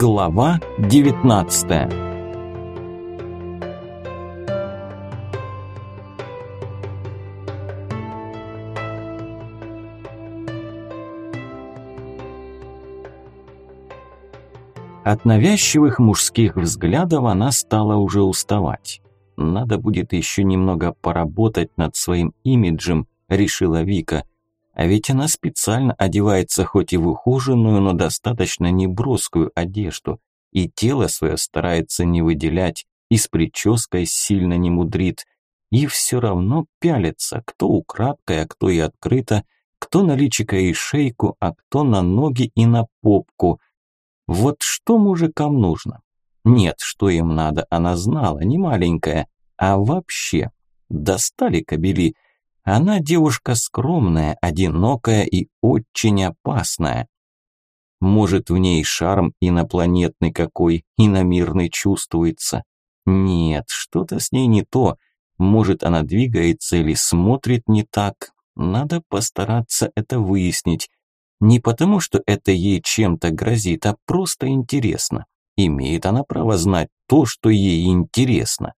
Глава 19 От навязчивых мужских взглядов она стала уже уставать. Надо будет еще немного поработать над своим имиджем, решила Вика. А ведь она специально одевается хоть и в ухоженную, но достаточно неброскую одежду, и тело свое старается не выделять, и с прической сильно не мудрит, и все равно пялится, кто украдкой, а кто и открыто, кто на личико и шейку, а кто на ноги и на попку. Вот что мужикам нужно? Нет, что им надо, она знала, не маленькая, а вообще. Достали кобели – она девушка скромная, одинокая и очень опасная. Может, в ней шарм инопланетный какой, иномирный чувствуется. Нет, что-то с ней не то. Может, она двигается или смотрит не так. Надо постараться это выяснить. Не потому, что это ей чем-то грозит, а просто интересно. Имеет она право знать то, что ей интересно.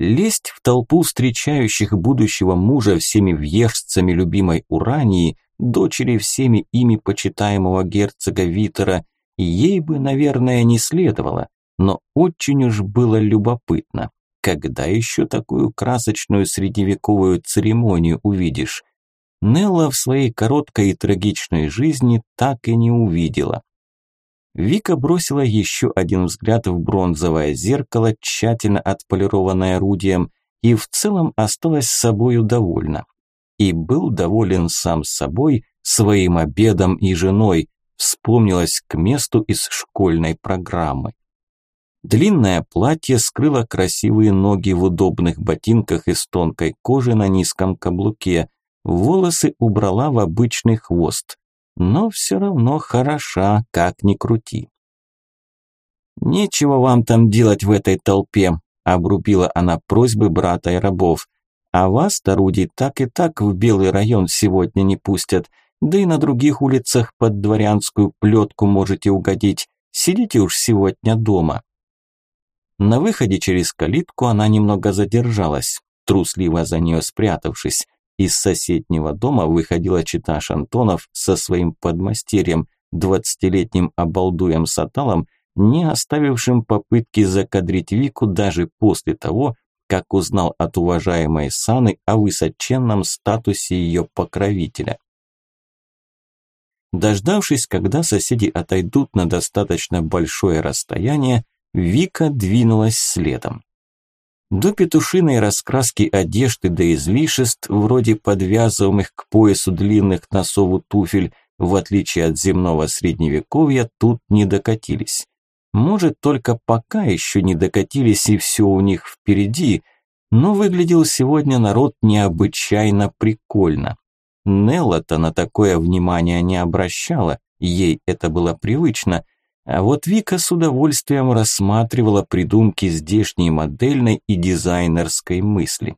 Лезть в толпу встречающих будущего мужа всеми въежцами любимой Урании, дочери всеми ими почитаемого герцога Витера, ей бы, наверное, не следовало, но очень уж было любопытно. Когда еще такую красочную средневековую церемонию увидишь? Нелла в своей короткой и трагичной жизни так и не увидела. Вика бросила еще один взгляд в бронзовое зеркало, тщательно отполированное орудием, и в целом осталась собою довольна. И был доволен сам собой, своим обедом и женой, вспомнилось к месту из школьной программы. Длинное платье скрыло красивые ноги в удобных ботинках из тонкой кожи на низком каблуке, волосы убрала в обычный хвост, но все равно хороша, как ни крути. «Нечего вам там делать в этой толпе», – обрубила она просьбы брата и рабов. «А вас, Тарудий, так и так в Белый район сегодня не пустят, да и на других улицах под дворянскую плетку можете угодить. Сидите уж сегодня дома». На выходе через калитку она немного задержалась, трусливо за нее спрятавшись. Из соседнего дома выходила чита Шантонов со своим подмастерьем, двадцатилетним обалдуем Саталом, не оставившим попытки закадрить Вику даже после того, как узнал от уважаемой Саны о высоченном статусе ее покровителя. Дождавшись, когда соседи отойдут на достаточно большое расстояние, Вика двинулась следом. До петушиной раскраски одежды до излишеств, вроде подвязываемых к поясу длинных носову туфель, в отличие от земного средневековья, тут не докатились. Может, только пока еще не докатились и все у них впереди, но выглядел сегодня народ необычайно прикольно. Нелла-то на такое внимание не обращала, ей это было привычно – а вот Вика с удовольствием рассматривала придумки здешней модельной и дизайнерской мысли.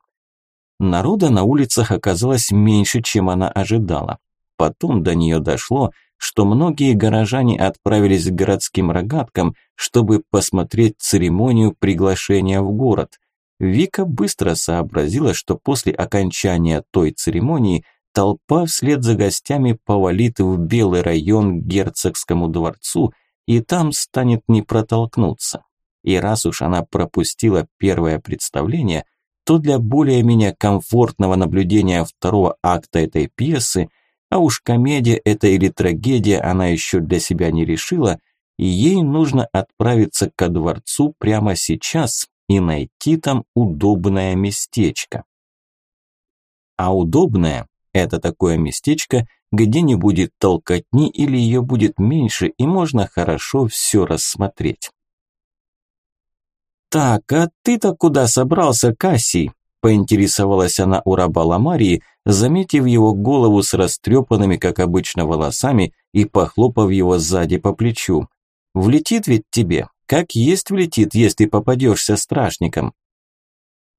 Народа на улицах оказалось меньше, чем она ожидала. Потом до нее дошло, что многие горожане отправились к городским рогаткам, чтобы посмотреть церемонию приглашения в город. Вика быстро сообразила, что после окончания той церемонии толпа вслед за гостями повалит в Белый район к герцогскому дворцу, и там станет не протолкнуться. И раз уж она пропустила первое представление, то для более-менее комфортного наблюдения второго акта этой пьесы, а уж комедия это или трагедия она еще для себя не решила, и ей нужно отправиться ко дворцу прямо сейчас и найти там удобное местечко. А удобное – это такое местечко, где не будет толкотни или ее будет меньше и можно хорошо все рассмотреть. «Так, а ты-то куда собрался, Кассий?» – поинтересовалась она у раба Ламарии, заметив его голову с растрепанными, как обычно, волосами и похлопав его сзади по плечу. «Влетит ведь тебе? Как есть влетит, если попадешься стражником?»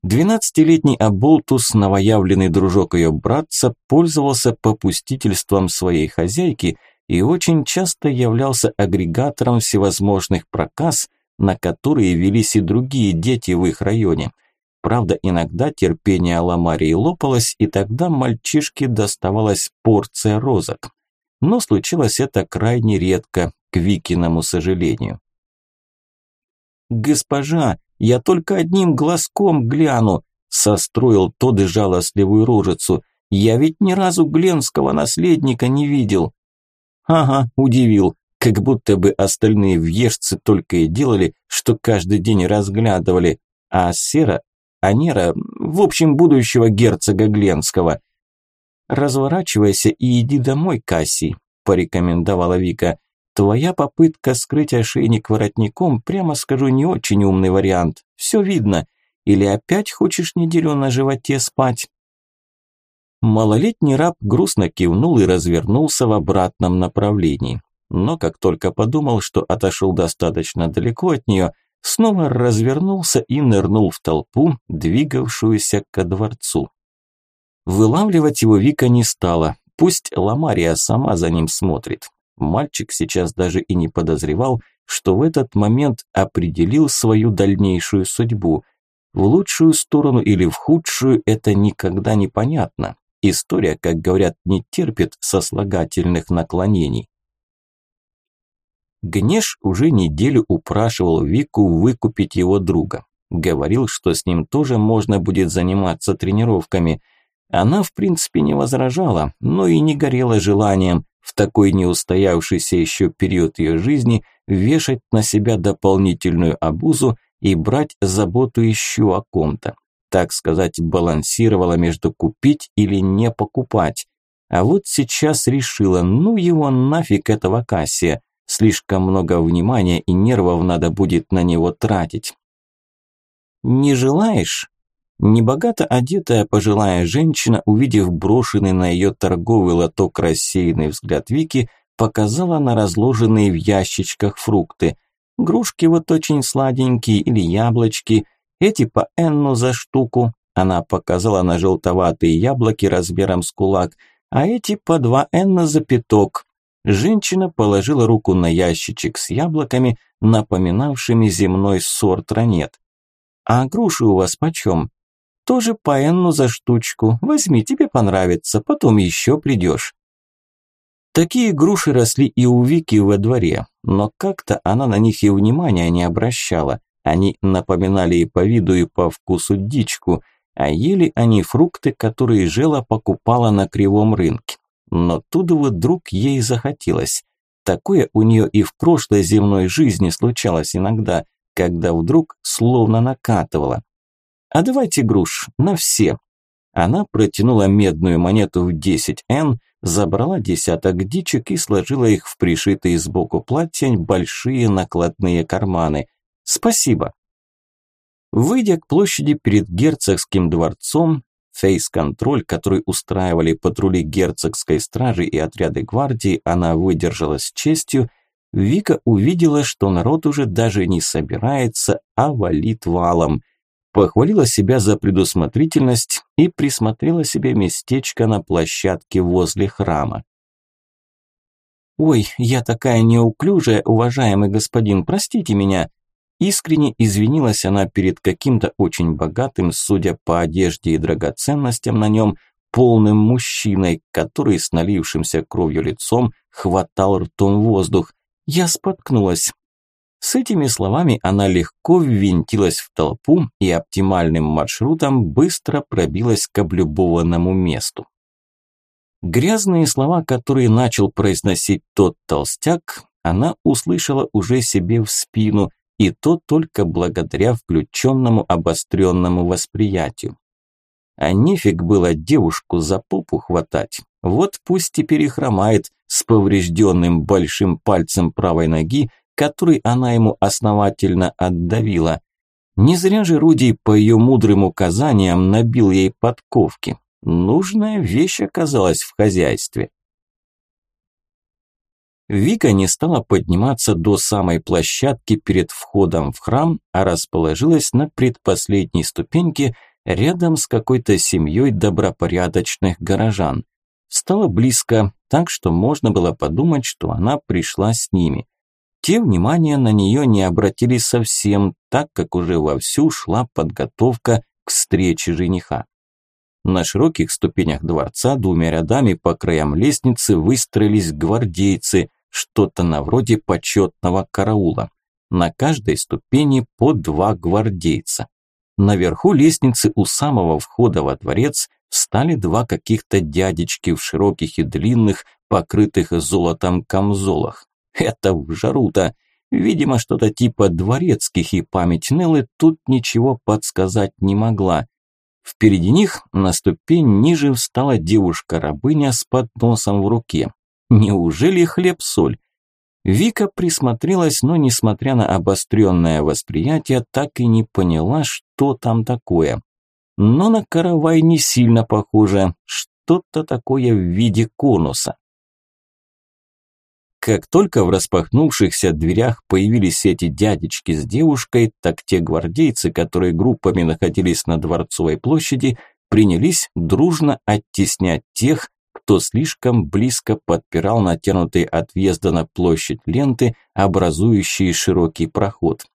Двенадцатилетний Аболтус, новоявленный дружок ее братца, пользовался попустительством своей хозяйки и очень часто являлся агрегатором всевозможных проказ, на которые велись и другие дети в их районе. Правда, иногда терпение Аламарии лопалось, и тогда мальчишке доставалась порция розок. Но случилось это крайне редко, к Викиному сожалению. «Госпожа, я только одним глазком гляну», состроил тот и жалостливую рожицу. «Я ведь ни разу Гленского наследника не видел». «Ага, удивил, как будто бы остальные въежцы только и делали, что каждый день разглядывали, а Сера, Анера, в общем, будущего герцога Гленского». «Разворачивайся и иди домой, Кассий», – порекомендовала Вика. Твоя попытка скрыть ошейник воротником, прямо скажу, не очень умный вариант. Все видно. Или опять хочешь неделю на животе спать? Малолетний раб грустно кивнул и развернулся в обратном направлении. Но как только подумал, что отошел достаточно далеко от нее, снова развернулся и нырнул в толпу, двигавшуюся ко дворцу. Вылавливать его Вика не стала, пусть Ламария сама за ним смотрит. Мальчик сейчас даже и не подозревал, что в этот момент определил свою дальнейшую судьбу. В лучшую сторону или в худшую это никогда не понятно. История, как говорят, не терпит сослагательных наклонений. Гнеш уже неделю упрашивал Вику выкупить его друга. Говорил, что с ним тоже можно будет заниматься тренировками. Она, в принципе, не возражала, но и не горела желанием, в такой неустоявшийся еще период ее жизни вешать на себя дополнительную обузу и брать заботу еще о ком-то. Так сказать, балансировала между купить или не покупать. А вот сейчас решила, ну его нафиг этого Кассия, слишком много внимания и нервов надо будет на него тратить. «Не желаешь?» Небогато одетая пожилая женщина, увидев брошенный на ее торговый лоток рассеянный взгляд Вики, показала на разложенные в ящичках фрукты. Грушки вот очень сладенькие или яблочки, эти по энну за штуку. Она показала на желтоватые яблоки размером с кулак, а эти по два энна за пяток. Женщина положила руку на ящичек с яблоками, напоминавшими земной сорт ранет. «А груши у вас почем?» Тоже по энну за штучку. Возьми, тебе понравится, потом еще придешь. Такие груши росли и у Вики во дворе, но как-то она на них и внимания не обращала. Они напоминали и по виду, и по вкусу дичку, а ели они фрукты, которые Жела покупала на кривом рынке. Но тут вдруг ей захотелось. Такое у нее и в прошлой земной жизни случалось иногда, когда вдруг словно накатывало. А давайте груш, на все. Она протянула медную монету в 10Н, забрала десяток дичек и сложила их в пришитые сбоку платья большие накладные карманы. Спасибо. Выйдя к площади перед герцогским дворцом, фейс-контроль, который устраивали патрули герцогской стражи и отряды гвардии, она выдержала с честью, Вика увидела, что народ уже даже не собирается, а валит валом – Похвалила себя за предусмотрительность и присмотрела себе местечко на площадке возле храма. «Ой, я такая неуклюжая, уважаемый господин, простите меня!» Искренне извинилась она перед каким-то очень богатым, судя по одежде и драгоценностям на нем, полным мужчиной, который с налившимся кровью лицом хватал ртом воздух. Я споткнулась. С этими словами она легко ввинтилась в толпу и оптимальным маршрутом быстро пробилась к облюбованному месту. Грязные слова, которые начал произносить тот толстяк, она услышала уже себе в спину, и то только благодаря включенному обостренному восприятию. А нефиг было девушку за попу хватать. Вот пусть теперь и хромает с поврежденным большим пальцем правой ноги который она ему основательно отдавила. Не зря же Руди по ее мудрым указаниям набил ей подковки. Нужная вещь оказалась в хозяйстве. Вика не стала подниматься до самой площадки перед входом в храм, а расположилась на предпоследней ступеньке рядом с какой-то семьей добропорядочных горожан. стала близко, так что можно было подумать, что она пришла с ними. Те внимания на нее не обратили совсем, так как уже вовсю шла подготовка к встрече жениха. На широких ступенях дворца двумя рядами по краям лестницы выстроились гвардейцы, что-то на вроде почетного караула. На каждой ступени по два гвардейца. Наверху лестницы у самого входа во дворец встали два каких-то дядечки в широких и длинных, покрытых золотом камзолах. Это в жару-то. Видимо, что-то типа дворецких, и память Неллы тут ничего подсказать не могла. Впереди них на ступень ниже встала девушка-рабыня с подносом в руке. Неужели хлеб-соль? Вика присмотрелась, но, несмотря на обостренное восприятие, так и не поняла, что там такое. Но на каравай не сильно похоже, что-то такое в виде конуса. Как только в распахнувшихся дверях появились эти дядечки с девушкой, так те гвардейцы, которые группами находились на Дворцовой площади, принялись дружно оттеснять тех, кто слишком близко подпирал натянутые от въезда на площадь ленты, образующие широкий проход.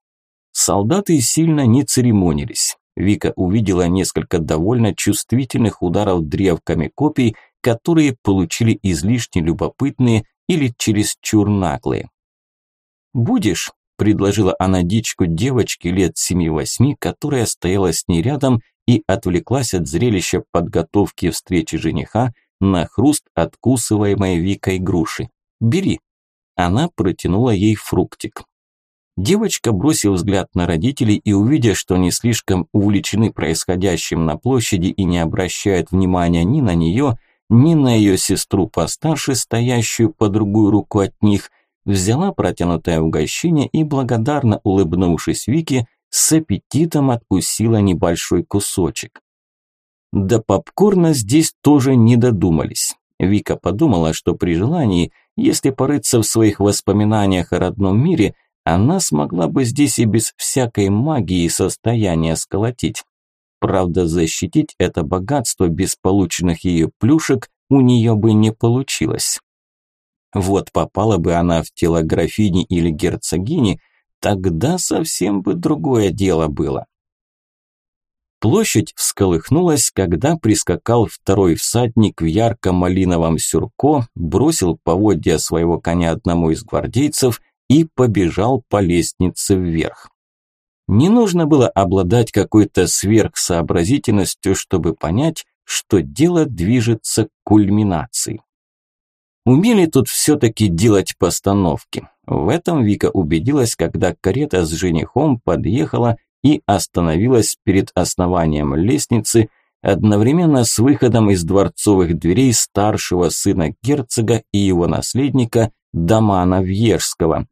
Солдаты сильно не церемонились. Вика увидела несколько довольно чувствительных ударов древками копий, которые получили излишне любопытные или чересчур наглые. «Будешь?» – предложила она дичку девочке лет семи-восьми, которая стояла с ней рядом и отвлеклась от зрелища подготовки встречи жениха на хруст откусываемой Викой груши. «Бери». Она протянула ей фруктик. Девочка, бросив взгляд на родителей и увидя, что они слишком увлечены происходящим на площади и не обращают внимания ни на нее, ни на ее сестру постарше, стоящую по другую руку от них, взяла протянутое угощение и, благодарно улыбнувшись Вике, с аппетитом откусила небольшой кусочек. До попкорна здесь тоже не додумались. Вика подумала, что при желании, если порыться в своих воспоминаниях о родном мире, она смогла бы здесь и без всякой магии состояние сколотить. Правда, защитить это богатство без полученных ее плюшек у нее бы не получилось. Вот попала бы она в тело графини или герцогини, тогда совсем бы другое дело было. Площадь всколыхнулась, когда прискакал второй всадник в ярко-малиновом сюрко, бросил поводья своего коня одному из гвардейцев и побежал по лестнице вверх. Не нужно было обладать какой-то сверхсообразительностью, чтобы понять, что дело движется к кульминации. Умели тут все-таки делать постановки. В этом Вика убедилась, когда карета с женихом подъехала и остановилась перед основанием лестницы, одновременно с выходом из дворцовых дверей старшего сына герцога и его наследника Дамана Вьежского.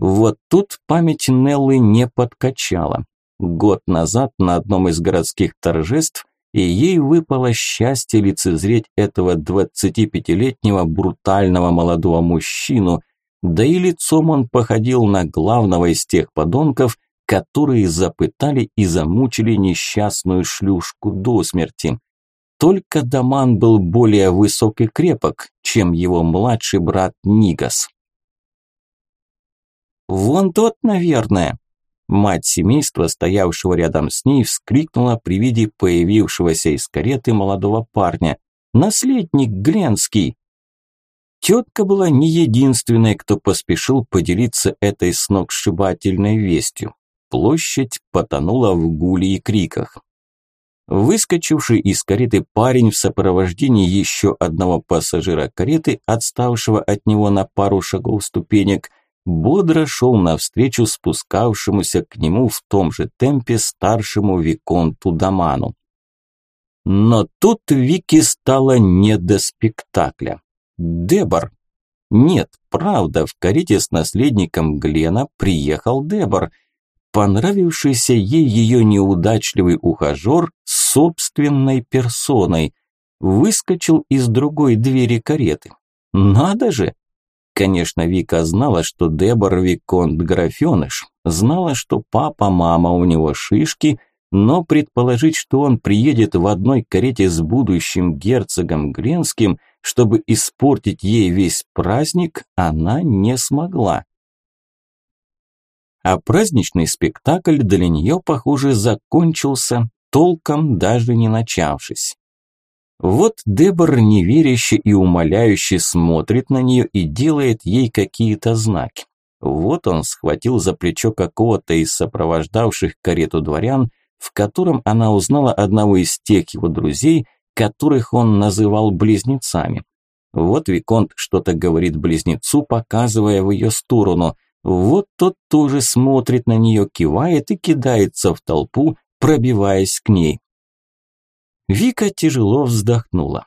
Вот тут память Неллы не подкачала. Год назад на одном из городских торжеств и ей выпало счастье лицезреть этого 25-летнего брутального молодого мужчину, да и лицом он походил на главного из тех подонков, которые запытали и замучили несчастную шлюшку до смерти. Только Даман был более высок и крепок, чем его младший брат Нигас. «Вон тот, наверное». Мать семейства, стоявшего рядом с ней, вскрикнула при виде появившегося из кареты молодого парня. «Наследник Гленский!» Тетка была не единственной, кто поспешил поделиться этой сногсшибательной вестью. Площадь потонула в гуле и криках. Выскочивший из кареты парень в сопровождении еще одного пассажира кареты, отставшего от него на пару шагов ступенек, бодро шел навстречу спускавшемуся к нему в том же темпе старшему Виконту Даману. Но тут Вики стало не до спектакля. Дебор. Нет, правда, в карете с наследником Глена приехал Дебор, понравившийся ей ее неудачливый ухажер собственной персоной, выскочил из другой двери кареты. Надо же, Конечно, Вика знала, что Дебор Виконт графеныш, знала, что папа-мама у него шишки, но предположить, что он приедет в одной карете с будущим герцогом Гренским, чтобы испортить ей весь праздник, она не смогла. А праздничный спектакль для нее, похоже, закончился, толком даже не начавшись. Вот Дебор неверяще и умоляюще смотрит на нее и делает ей какие-то знаки. Вот он схватил за плечо какого-то из сопровождавших карету дворян, в котором она узнала одного из тех его друзей, которых он называл близнецами. Вот Виконт что-то говорит близнецу, показывая в ее сторону. Вот тот тоже смотрит на нее, кивает и кидается в толпу, пробиваясь к ней. Вика тяжело вздохнула.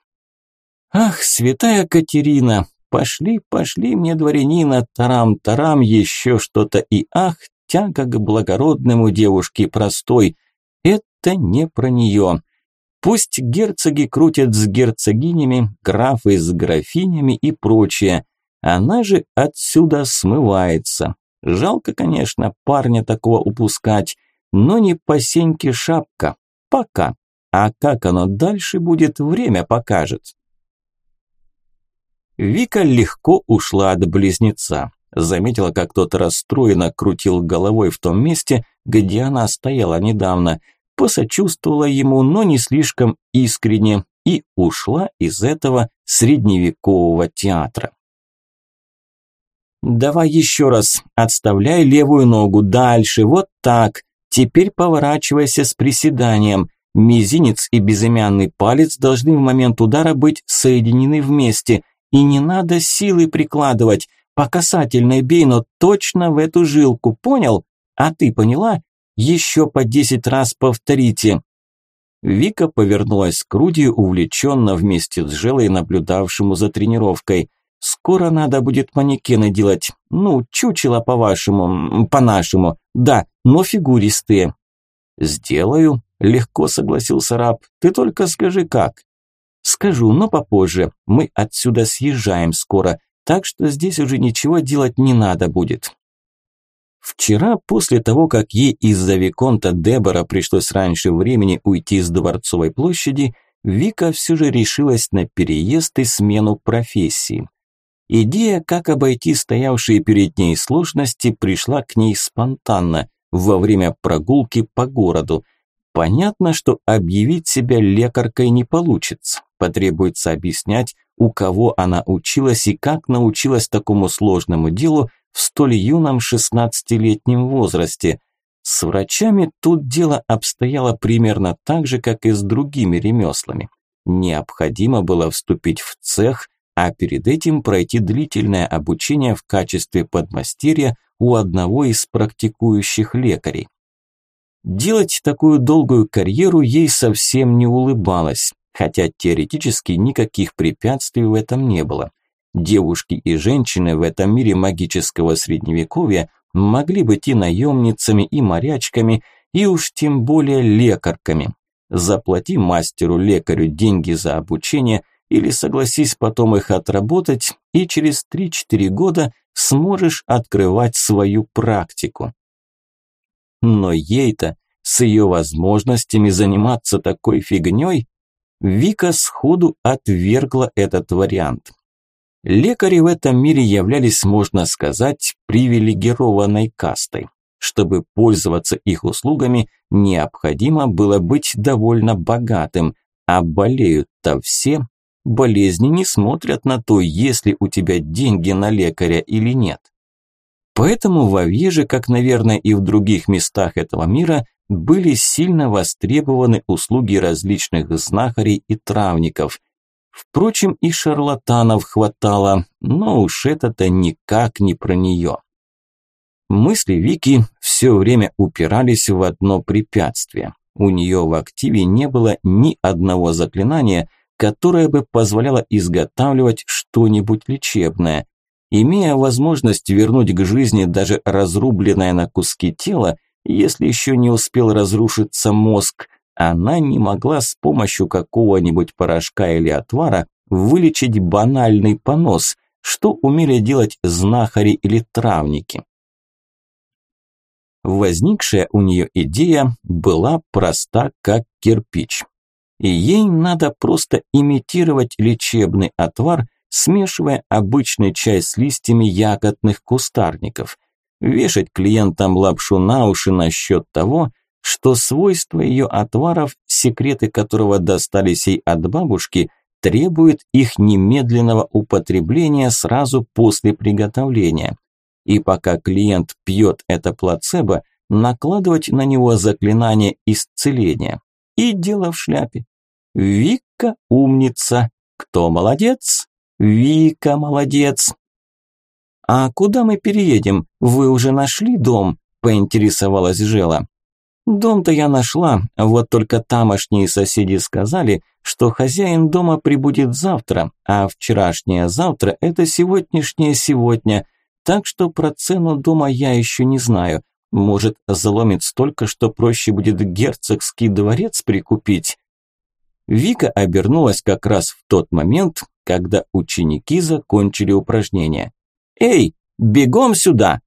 «Ах, святая Катерина, пошли, пошли мне, дворянина, тарам-тарам, еще что-то и ах, тяга к благородному девушке простой. Это не про нее. Пусть герцоги крутят с герцогинями, графы с графинями и прочее. Она же отсюда смывается. Жалко, конечно, парня такого упускать, но не по сеньке шапка. Пока. А как оно дальше будет, время покажет. Вика легко ушла от близнеца. Заметила, как тот расстроенно крутил головой в том месте, где она стояла недавно. Посочувствовала ему, но не слишком искренне, и ушла из этого средневекового театра. «Давай еще раз, отставляй левую ногу дальше, вот так. Теперь поворачивайся с приседанием. Мизинец и безымянный палец должны в момент удара быть соединены вместе, и не надо силы прикладывать. По касательной бей, но точно в эту жилку, понял? А ты поняла? Еще по десять раз повторите. Вика повернулась к Руди, увлеченно вместе с Желой, наблюдавшему за тренировкой. «Скоро надо будет манекены делать. Ну, чучело по-вашему, по-нашему. Да, но фигуристые». «Сделаю», Легко согласился раб. Ты только скажи как. Скажу, но попозже. Мы отсюда съезжаем скоро, так что здесь уже ничего делать не надо будет. Вчера, после того, как ей из-за Виконта Дебора пришлось раньше времени уйти с Дворцовой площади, Вика все же решилась на переезд и смену профессии. Идея, как обойти стоявшие перед ней сложности, пришла к ней спонтанно, во время прогулки по городу, Понятно, что объявить себя лекаркой не получится. Потребуется объяснять, у кого она училась и как научилась такому сложному делу в столь юном 16-летнем возрасте. С врачами тут дело обстояло примерно так же, как и с другими ремеслами. Необходимо было вступить в цех, а перед этим пройти длительное обучение в качестве подмастерья у одного из практикующих лекарей. Делать такую долгую карьеру ей совсем не улыбалось, хотя теоретически никаких препятствий в этом не было. Девушки и женщины в этом мире магического средневековья могли быть и наемницами, и морячками, и уж тем более лекарками. Заплати мастеру-лекарю деньги за обучение или согласись потом их отработать, и через 3-4 года сможешь открывать свою практику. Но ей-то, с ее возможностями заниматься такой фигней, Вика сходу отвергла этот вариант. Лекари в этом мире являлись, можно сказать, привилегированной кастой. Чтобы пользоваться их услугами, необходимо было быть довольно богатым, а болеют-то все. Болезни не смотрят на то, есть ли у тебя деньги на лекаря или нет. Поэтому в Авьеже, как, наверное, и в других местах этого мира, были сильно востребованы услуги различных знахарей и травников. Впрочем, и шарлатанов хватало, но уж это-то никак не про нее. Мысли Вики все время упирались в одно препятствие. У нее в активе не было ни одного заклинания, которое бы позволяло изготавливать что-нибудь лечебное. Имея возможность вернуть к жизни даже разрубленное на куски тело, если еще не успел разрушиться мозг, она не могла с помощью какого-нибудь порошка или отвара вылечить банальный понос, что умели делать знахари или травники. Возникшая у нее идея была проста как кирпич. и ей надо просто имитировать лечебный отвар, смешивая обычный чай с листьями ягодных кустарников. Вешать клиентам лапшу на уши насчет того, что свойства ее отваров, секреты которого достались ей от бабушки, требуют их немедленного употребления сразу после приготовления. И пока клиент пьет это плацебо, накладывать на него заклинание исцеления. И дело в шляпе. Вика умница. Кто молодец? Вика молодец. А куда мы переедем? Вы уже нашли дом? Поинтересовалась Жела. Дом-то я нашла, вот только тамошние соседи сказали, что хозяин дома прибудет завтра, а вчерашнее завтра – это сегодняшнее сегодня, так что про цену дома я еще не знаю. Может, заломит столько, что проще будет герцогский дворец прикупить. Вика обернулась как раз в тот момент, когда ученики закончили упражнение. «Эй, бегом сюда!